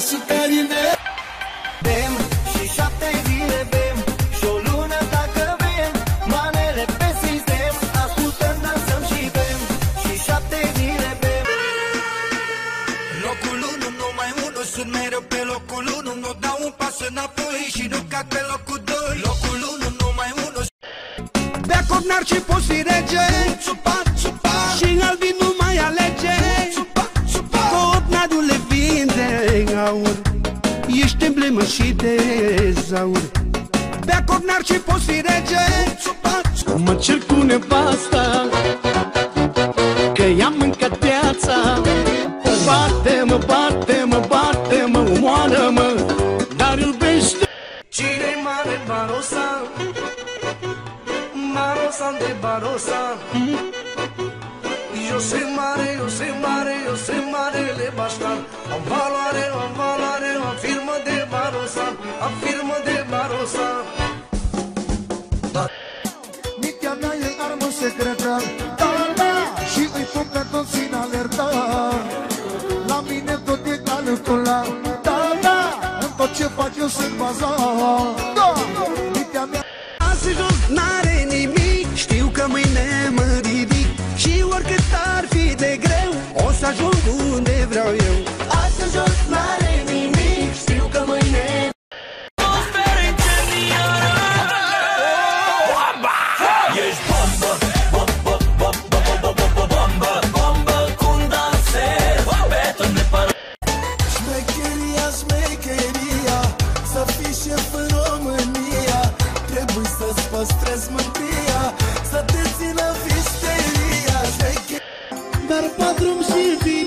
suterine Bem și șapte zile bem Și o lună dacă bem Manele pe sistem Ascultăm, dansăm și bem Și șapte zile bem Locul 1, numai unul Sunt mereu pe locul 1 Nu dau un pas înapoi Și nu cad pe locul 2 Locul 1, numai unul Bea cognar și poți fi rege Țupa, țupa Și albi nu mai alege și de zaur. Bea cognar și poți fi rege. Țupa, țupa Mă cer cu nevasta Că i-am mâncat viața Bate-mă, bate-mă, bate-mă, omoară-mă Dar iubește Cine mare Barosan Barosan de Barosan Eu sunt mare, eu sunt mare, eu sunt marele baștan Am valoare, am valoare, ce fac eu sunt bazat Da Mintea mea Azi jos n-are Dar pe drum și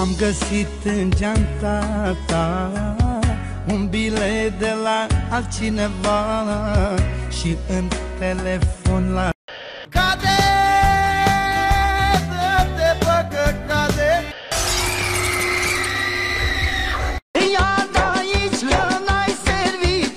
Am găsit în geanta ta Un bilet de la altcineva Și în telefon la